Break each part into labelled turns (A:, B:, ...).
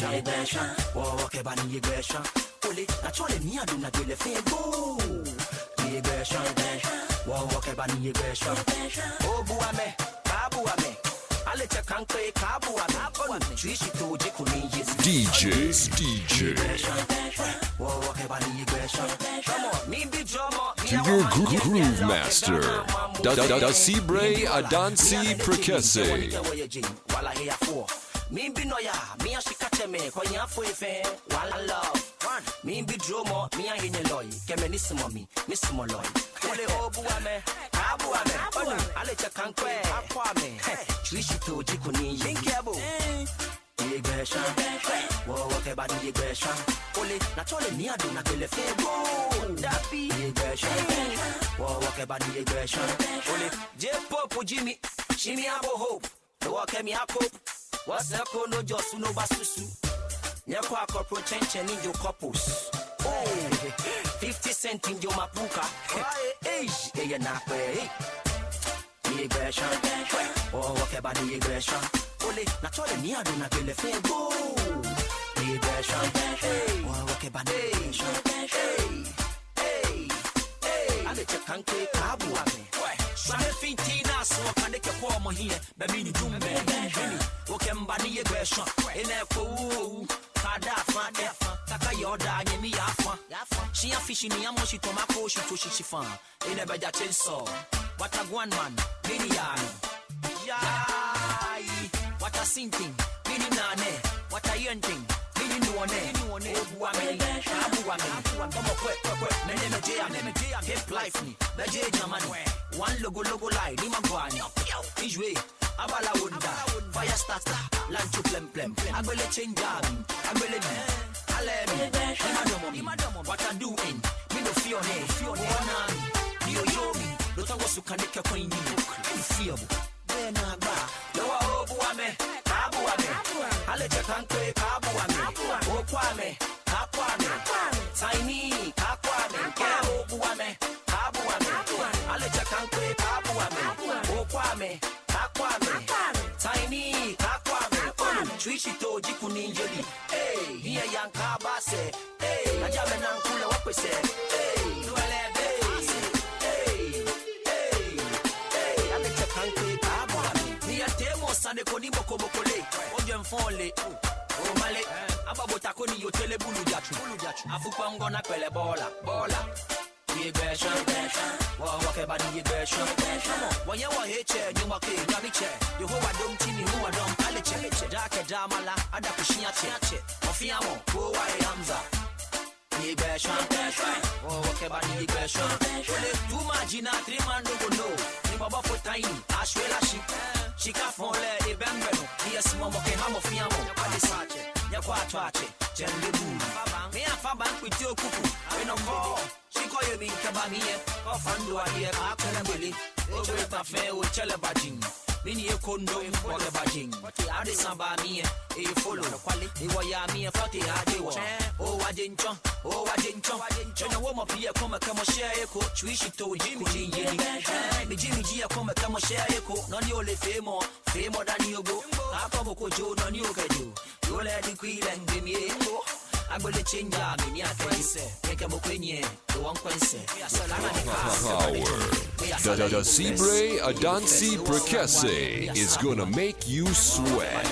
A: ibesha ibesha wowoke baniyigbesha ole nachole miyanu nagele fego igbesha
B: DJ DJ to your gro- groove master, Da Da Da Sibre Adansi Prekese.
A: Me be noya, me and she me, when you ife, one love. One. Me be dromo, me and you loy, keme ni sumo mi, ni sumo loy. Obu ame, abu ame, onu, ale che kankwe, akwa me. Trishi to jiku ni yi. Inkebu. Igbesha, wo wo ke ba ni. Ole, na chole ni adu na kele febo. Dapi. Igbesha, wo wo ke ba ni igbesha. Ole, J-pop Jimmy, Jimmy abo hope. The walk me a. What's the oh, no just no basusu. Nyako akopro chenche ni jo couples. Oh, 50 cent in jo mapuka. Eh, eh, hey, hey, na kwe. Immigration, oh, woke ba ni immigration. Ole, na chole ni adu na kele febo. Immigration, hey, wo woke ba ni immigration. Hey, hey, hey. Ale che question. Ene ko wu. Kada fa de fa. Kaka yo da nye mi ya fa. She a fish ni amo she to mako she to she she fan. Ene be ja chainsaw. What a one man. Mini. Yai. What a sinking. Mini nane. What a yenting. Mini nuone. Obu ame. Abu ame. Tomo kwe kwe kwe. Mene me je ame. Hip life ni. Be je jamani. One logo logo lie. Ni magwani. Ijwe. Abala wunda. Fire starter. Plem plem plem. I go let change job. I go let me. I me. What I doing? Me no fear me. Fear me. Yo yo me. Lota wasu kanika kwa ini. Fear me. Bena ba. Lowa obu ame. Kabu ame. Ale chakankwe kabu Tiny. Obu Tiny juishi toji kuninjeli hey, hiya hey, hey, koni mfole. Omale. Ngona kwele bola. Bola the aggression. Walk walk about the aggression. When you want hit chair, you in. You who I don't tini who I don't alice. Dark a damala, I da pushia chia. Ofiamo, who amza. The aggression. Walk walk about the aggression. Only two three man don't. Ni baba for time, ashwela shi. Shika phone le de bembeno. Yes, mama ke hamo fiamo. Alice. Nyakwa twache. Jende boom. Me afa bank with your cuckoo. I no call you bin kabamie Ofando adie akona bili Ogwe pafe o chele bajin Mini ye kondo e kwa le bajin Ade samba mie e you follow. E wa ya oh, fati ade wa O wa jinchon o wa jinchon Chena wo mo pie koma kama share eko Chuishi to jimi jinye Mi jimi jia koma kama share eko Nani ole femo femo dani yogo Akobo kojo nani yogejo Yole di kwile ngemi ego agbele chenja mini akwense yeke mokwenye lowa nkwense
B: Power. Da da Sibre Adansi Prekese is gonna make you sweat.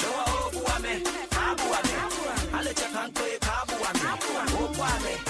C: Showa obuame, abuame, ale chakankoye kabuame, obuame.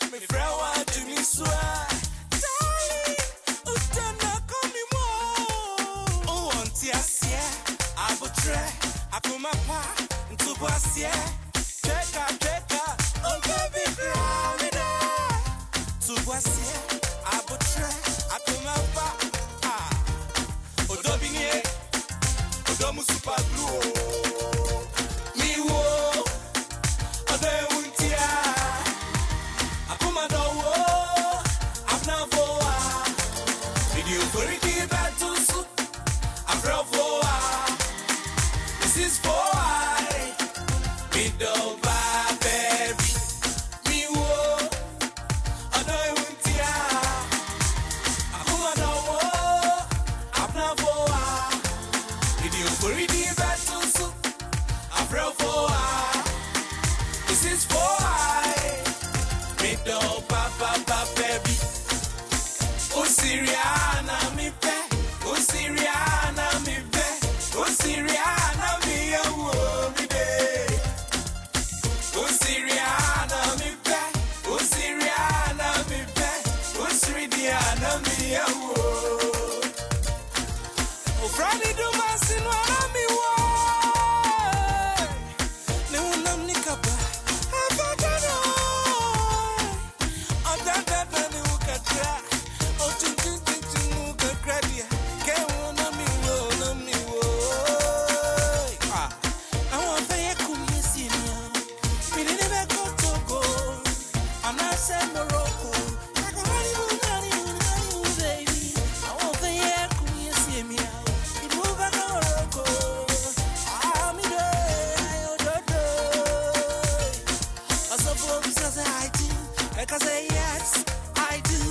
C: Osofobu I do. Because I yes, I do.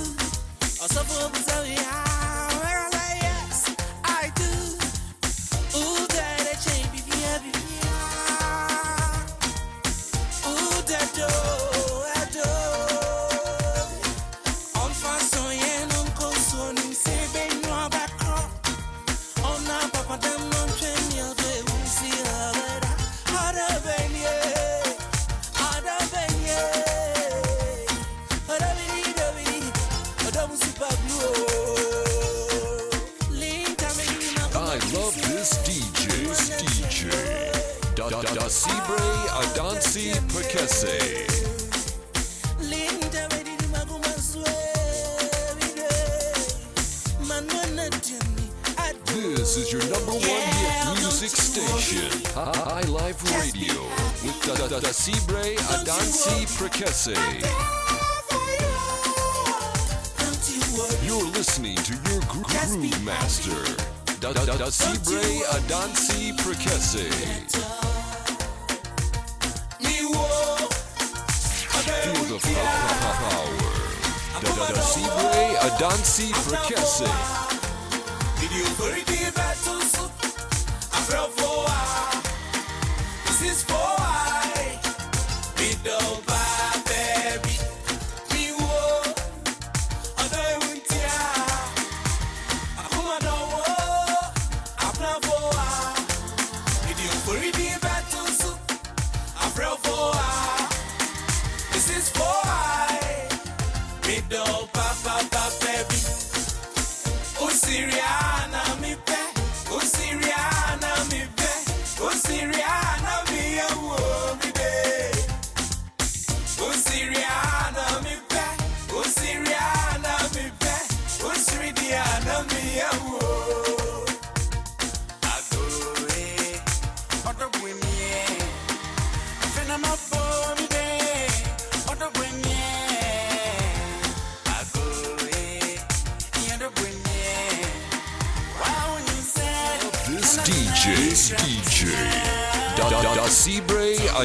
C: Osofobu says yeah.
B: This DJ, Da Da Da Sibre Adansi Prekese. This is your number one hit music station, High Life Radio, with Da Da Da, da Sibre Adansi Prekese. You're listening to your groove master da da da da Sibre Adansi Prekese. Feel the power. Da da da Sibre Adansi Prekese.
C: Did you bury the battles? This is for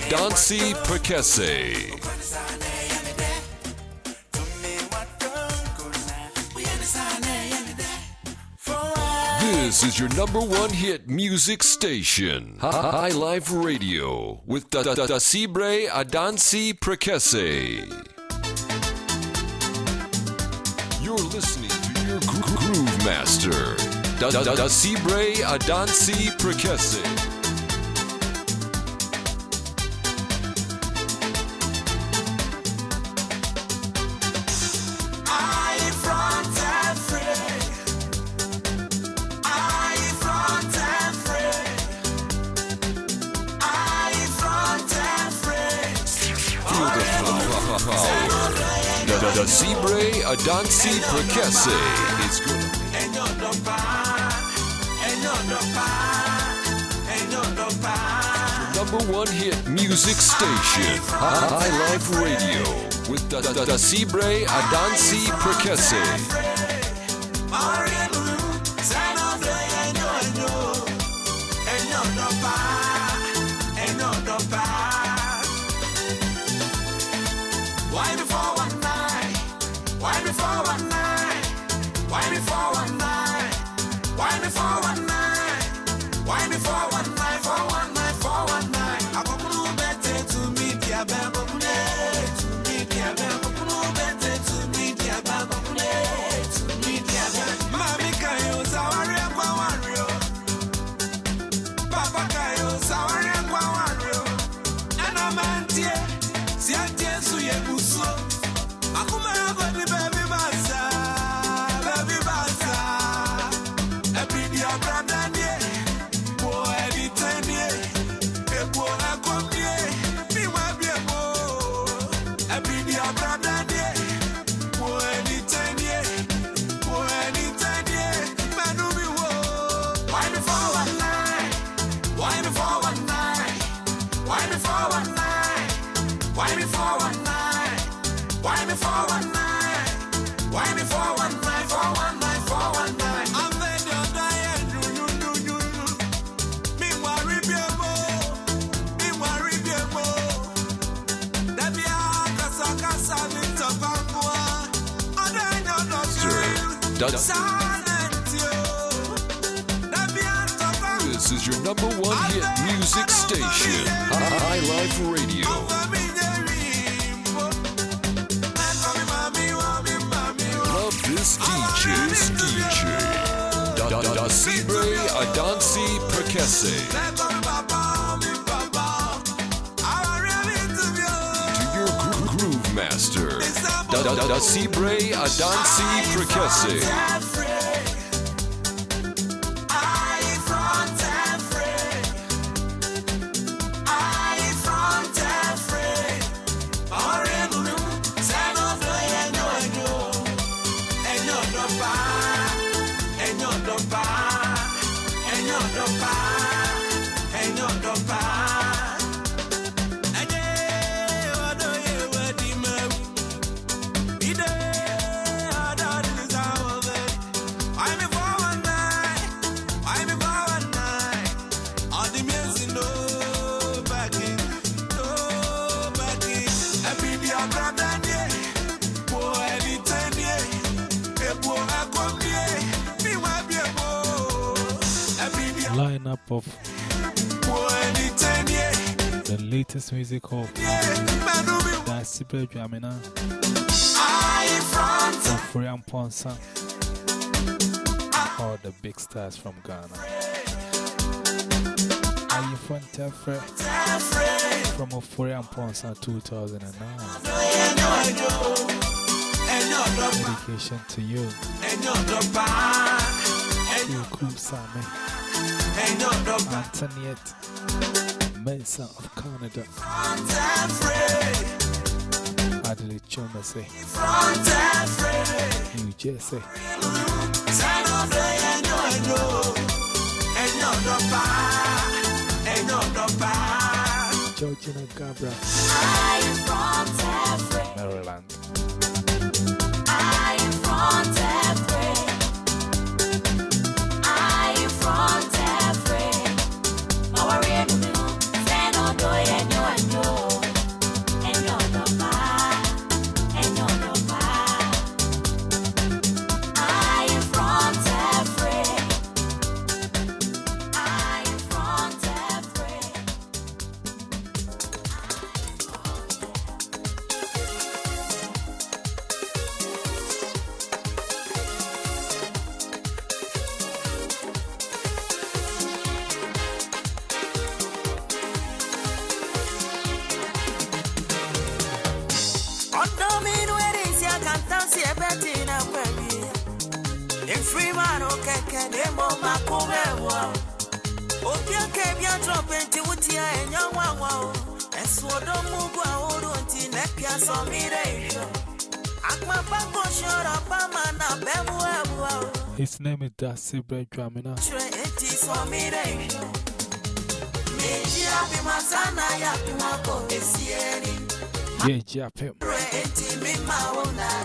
B: Dancy Prekese. This is your number one hit music station, High Life Radio, with Da Da Da, da Adansi Prekese. You're listening to your gro- groove master, Da Da Da, da Adansi Prekese. Power. Da Da Sibre Adansi Prekese is. Number one hit music station, High Life Radio, with Da Da Da Sibre Adansi Prekese.
C: Before one
B: This is your number one hit music station, High Life Radio. Love this DJ's DJ. Da Da Da Sibre Adansi Prekese. Da Da Da Da Sibre Adansi Prekese.
D: Lineup of the latest music of Daasebre Gyamenah, Ofori Amponsah, all the big stars from Ghana. Are you from Tefre? From Ofori Amponsah 2009. Dedication to you, cool Sammy, Antoniette, Mesa of Canada, Adelaide Chomase, New Jersey. And the room Ain't no bad Ain't on the Bah Georgina Gabra, Maryland.
E: Freeman, okay, can they more my cool Obi aka bia drop nti wutia enya nwanwa o. Esu odo mugu a odo nti nepia so mire hyo Akma shora pama na bemu ebu o
D: His name is Darcy Bray Dramina.
E: Chwe enti so mire hyo Meji ya kumako esieni
D: Yeah, Japim.
E: Chwe enti mima una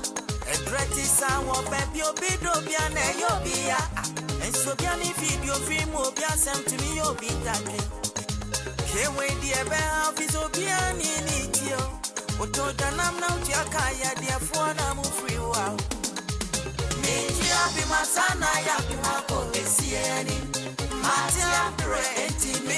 E: Edreti sa wọ bẹbi obi dobi a na obi ya. Bia ni fídíò fíìmù obi asẹm tumi yẹ obi dake Kewe di ẹbẹ ha ọfiisi obi a ni ni ti o. Oto danam na na mu ẹni. Mati apre enti enti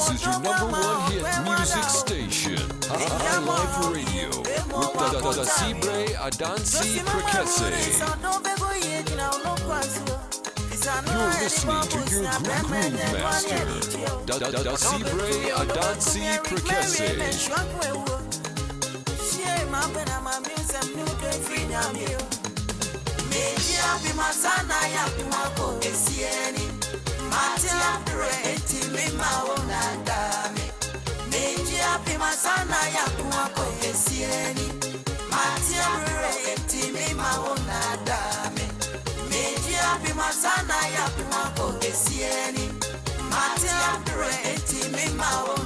B: This is your number one hit music station. High Life Radio with da da da da Sibre Adansi Prekese. You're listening to your groove, master, Da da da da Sibre Adansi Prekese.
E: Meji abi masana ya kumako esieni Mati apre eti mima Meji abi masana ya kumako esieni Mati masana ya kumako esieni Mati apre eti mima ona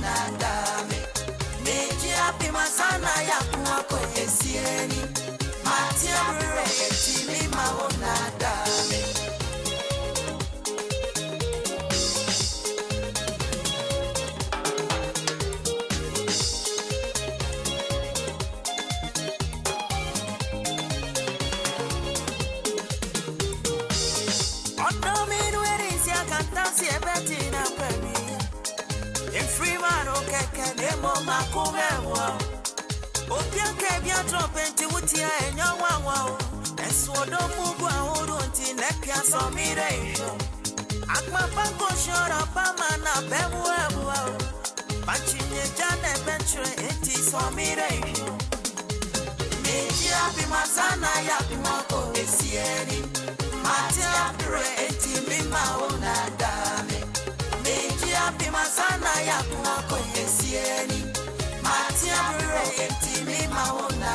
E: penti wuti ya enyo nwa nwa o. Esu odo mugu ahụrụ nti nepia sọ mire ihyo. Akpa panko shora pama na bemu ebu o. Machinye jane bentre eti sọ mire ihyo. Meji abi masana ya kumako esieni Mati apre eti mima una dame Meji abi masana ya kumako esieni Mati apre eti mima una